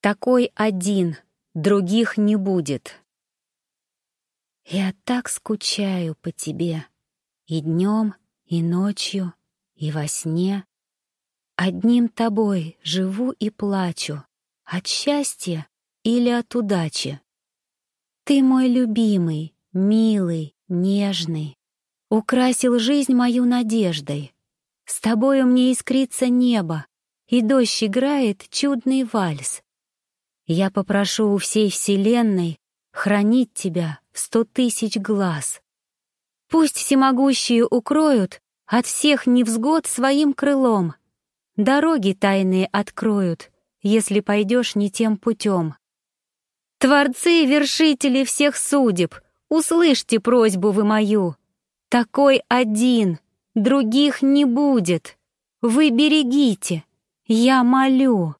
Такой один, других не будет. Я так скучаю по тебе и днем, и ночью, и во сне. Одним тобой живу и плачу, от счастья или от удачи. Ты мой любимый, милый, нежный, украсил жизнь мою надеждой. С тобою мне искрится небо, и дождь играет чудный вальс. Я попрошу у всей вселенной хранить тебя в сто тысяч глаз. Пусть всемогущие укроют от всех невзгод своим крылом, дороги тайные откроют, если пойдешь не тем путем. Творцы и вершители всех судеб, услышьте просьбу вы мою. Такой один, других не будет. Вы берегите, я молю.